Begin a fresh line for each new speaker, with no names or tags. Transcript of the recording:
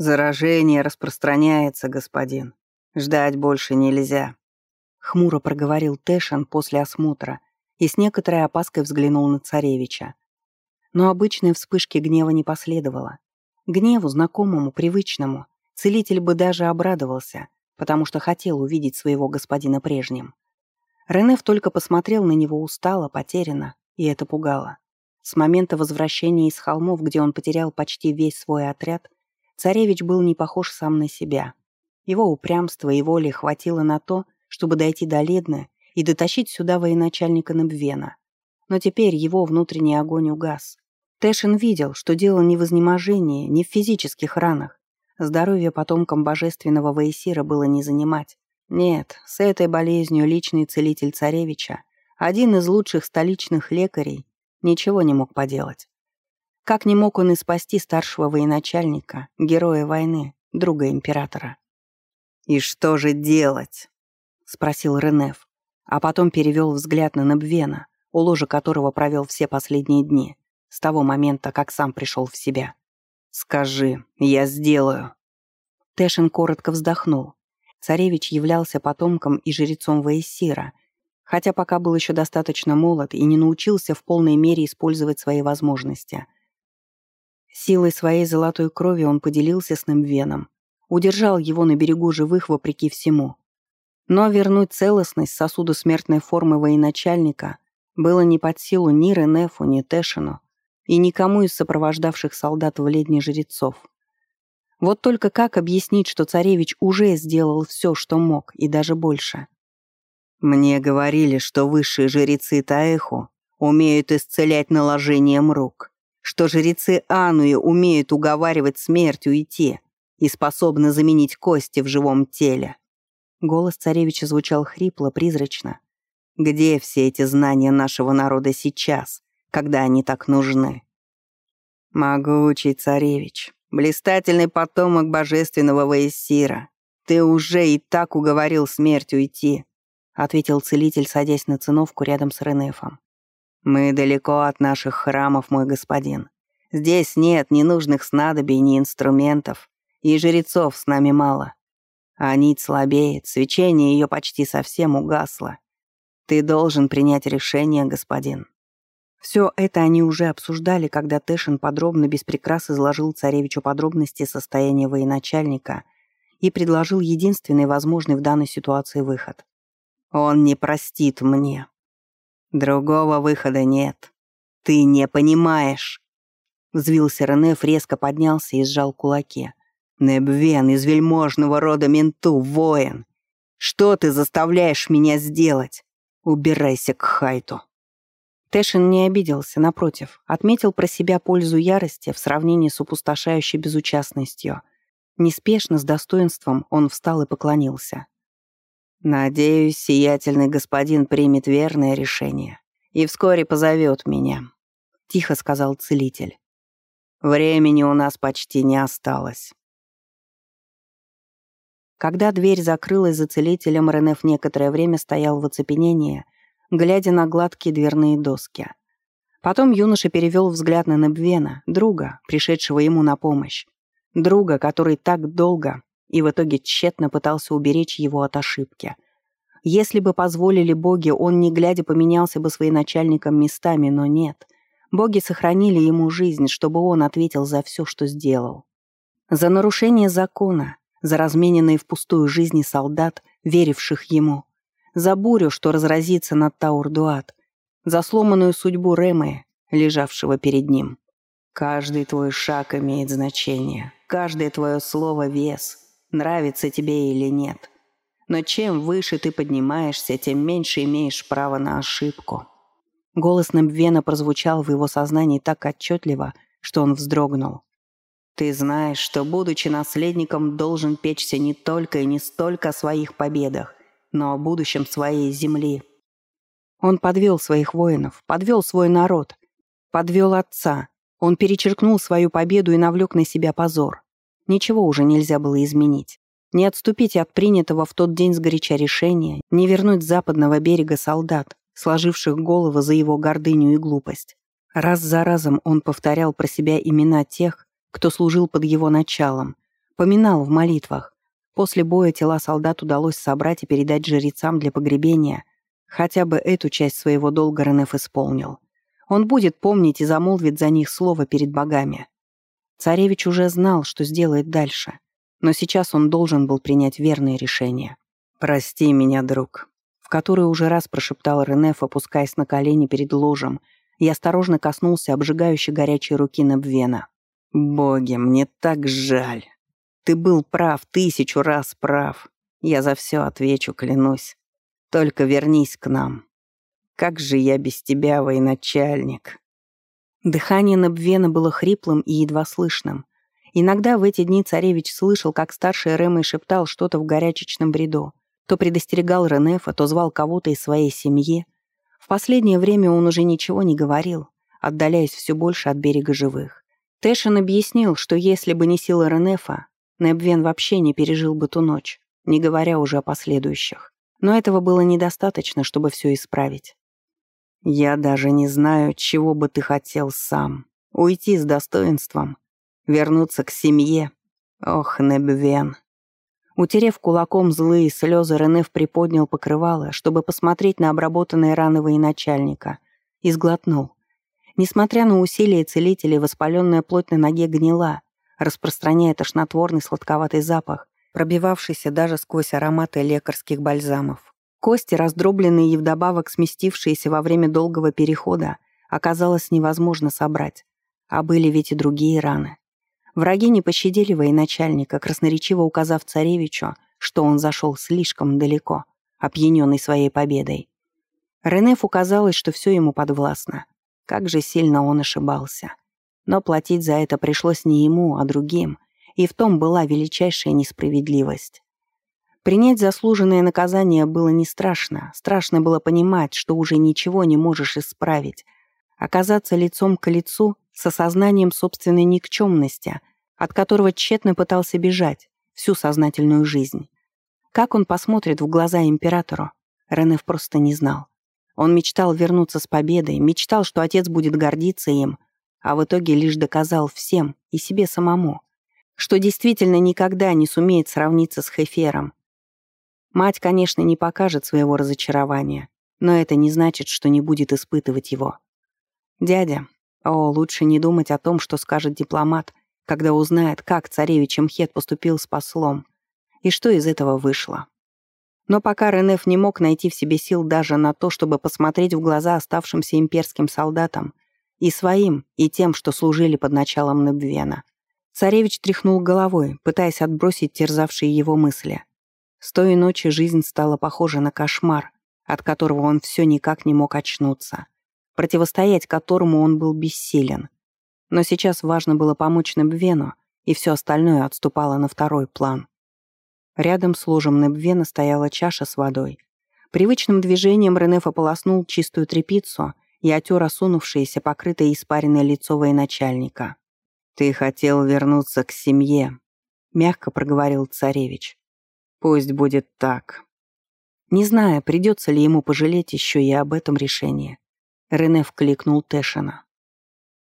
«Заражение распространяется, господин. Ждать больше нельзя», — хмуро проговорил Тэшен после осмотра и с некоторой опаской взглянул на царевича. Но обычной вспышки гнева не последовало. Гневу, знакомому, привычному, целитель бы даже обрадовался, потому что хотел увидеть своего господина прежним. Ренеф только посмотрел на него устало, потерянно, и это пугало. С момента возвращения из холмов, где он потерял почти весь свой отряд, царевич был не похож сам на себя. Его упрямства и воли хватило на то, чтобы дойти до Ледны и дотащить сюда военачальника Набвена. Но теперь его внутренний огонь угас. Тэшин видел, что дело не в изнеможении, не в физических ранах. Здоровье потомкам божественного Ваесира было не занимать. Нет, с этой болезнью личный целитель царевича, один из лучших столичных лекарей, ничего не мог поделать. Как не мог он и спасти старшего военачальника, героя войны, друга императора. «И что же делать?» — спросил Ренеф, а потом перевел взгляд на Набвена, у ложа которого провел все последние дни с того момента, как сам пришел в себя. «Скажи, я сделаю». Тэшин коротко вздохнул. Царевич являлся потомком и жрецом Ваесира, хотя пока был еще достаточно молод и не научился в полной мере использовать свои возможности. Силой своей золотой крови он поделился с Немвеном, удержал его на берегу живых вопреки всему. Но вернуть целостность сосуда смертной формы военачальника было не под силу ни Ренефу, ни Тэшину, и никому из сопровождавших солдат в ледне жрецов. Вот только как объяснить, что царевич уже сделал все, что мог, и даже больше? «Мне говорили, что высшие жрецы Таэху умеют исцелять наложением рук, что жрецы Ануи умеют уговаривать смерть уйти и способны заменить кости в живом теле». Голос царевича звучал хрипло, призрачно. «Где все эти знания нашего народа сейчас, когда они так нужны. Могучий царевич, блистательный потомок божественного Ваесира, ты уже и так уговорил смерть уйти, ответил целитель, садясь на циновку рядом с Ренефом. Мы далеко от наших храмов, мой господин. Здесь нет ни нужных снадобий, ни инструментов, и жрецов с нами мало. А нить слабеет, свечение ее почти совсем угасло. Ты должен принять решение, господин. Все это они уже обсуждали, когда Тэшин подробно, без прикрас изложил царевичу подробности состояния военачальника и предложил единственный возможный в данной ситуации выход. «Он не простит мне. Другого выхода нет. Ты не понимаешь». Взвился Ренеф, резко поднялся и сжал кулаки. «Небвен из вельможного рода менту, воин! Что ты заставляешь меня сделать? Убирайся к Хайту!» Тэшин не обиделся, напротив, отметил про себя пользу ярости в сравнении с опустошающей безучастностью. Неспешно, с достоинством, он встал и поклонился. «Надеюсь, сиятельный господин примет верное решение и вскоре позовет меня», — тихо сказал целитель. «Времени у нас почти не осталось». Когда дверь закрылась за целителем, Ренеф некоторое время стоял в оцепенении — глядя на гладкие дверные доски. Потом юноша перевел взгляд на Небвена, друга, пришедшего ему на помощь. Друга, который так долго и в итоге тщетно пытался уберечь его от ошибки. Если бы позволили боги, он, не глядя, поменялся бы своим начальником местами, но нет. Боги сохранили ему жизнь, чтобы он ответил за все, что сделал. За нарушение закона, за размененные впустую жизни солдат, веривших ему, за бурю, что разразится над Таурдуат, за сломанную судьбу Рэмэ, лежавшего перед ним. Каждый твой шаг имеет значение, каждое твое слово — вес, нравится тебе или нет. Но чем выше ты поднимаешься, тем меньше имеешь право на ошибку. Голос Набвена прозвучал в его сознании так отчетливо, что он вздрогнул. Ты знаешь, что, будучи наследником, должен печься не только и не столько о своих победах, но о будущем своей земли. Он подвел своих воинов, подвел свой народ, подвел отца. Он перечеркнул свою победу и навлек на себя позор. Ничего уже нельзя было изменить. Не отступить от принятого в тот день сгоряча решения, не вернуть с западного берега солдат, сложивших головы за его гордыню и глупость. Раз за разом он повторял про себя имена тех, кто служил под его началом, поминал в молитвах. После боя тела солдат удалось собрать и передать жрецам для погребения. Хотя бы эту часть своего долга Ренеф исполнил. Он будет помнить и замолвит за них слово перед богами. Царевич уже знал, что сделает дальше. Но сейчас он должен был принять верное решение. «Прости меня, друг», в который уже раз прошептал Ренеф, опускаясь на колени перед ложем, и осторожно коснулся обжигающей горячей руки Набвена. «Боги, мне так жаль. Ты был прав, тысячу раз прав. Я за все отвечу, клянусь. Только вернись к нам. Как же я без тебя, военачальник?» Дыхание Набвена было хриплым и едва слышным. Иногда в эти дни царевич слышал, как старший Рэмэй шептал что-то в горячечном бреду. То предостерегал Ренефа, то звал кого-то из своей семьи. В последнее время он уже ничего не говорил, отдаляясь все больше от берега живых. Тэшин объяснил, что если бы не сила Ренефа, Небвен вообще не пережил бы ту ночь, не говоря уже о последующих. Но этого было недостаточно, чтобы все исправить. «Я даже не знаю, чего бы ты хотел сам. Уйти с достоинством, вернуться к семье. Ох, Небвен». Утерев кулаком злые слезы, Ренеф приподнял покрывало, чтобы посмотреть на обработанные раны военачальника, и сглотнул. Несмотря на усилия целителей, воспаленная плоть на ноге гнила, распространяя тошнотворный сладковатый запах, пробивавшийся даже сквозь ароматы лекарских бальзамов. Кости, раздробленные и вдобавок сместившиеся во время долгого перехода, оказалось невозможно собрать. А были ведь и другие раны. Враги не пощадили военачальника, красноречиво указав царевичу, что он зашел слишком далеко, опьяненный своей победой. Ренефу казалось, что все ему подвластно. Как же сильно он ошибался. Но платить за это пришлось не ему, а другим, и в том была величайшая несправедливость. Принять заслуженное наказание было не страшно, страшно было понимать, что уже ничего не можешь исправить, оказаться лицом к лицу с осознанием собственной никчемности, от которого тщетно пытался бежать всю сознательную жизнь. Как он посмотрит в глаза императору, Ренеф просто не знал. Он мечтал вернуться с победой, мечтал, что отец будет гордиться им, а в итоге лишь доказал всем и себе самому, что действительно никогда не сумеет сравниться с Хефером. Мать, конечно, не покажет своего разочарования, но это не значит, что не будет испытывать его. Дядя, о, лучше не думать о том, что скажет дипломат, когда узнает, как царевич Мхет поступил с послом, и что из этого вышло. Но пока Ренеф не мог найти в себе сил даже на то, чтобы посмотреть в глаза оставшимся имперским солдатам, и своим, и тем, что служили под началом Небвена. Царевич тряхнул головой, пытаясь отбросить терзавшие его мысли. С той ночи жизнь стала похожа на кошмар, от которого он все никак не мог очнуться, противостоять которому он был бессилен. Но сейчас важно было помочь Небвену, и все остальное отступало на второй план. Рядом с ложем Небвена стояла чаша с водой. Привычным движением Ренеф ополоснул чистую тряпицу — и отер осунувшееся, покрытое испаренное лицо военачальника. «Ты хотел вернуться к семье», — мягко проговорил царевич. «Пусть будет так». Не зная, придется ли ему пожалеть еще и об этом решении, Рене вкликнул Тэшина.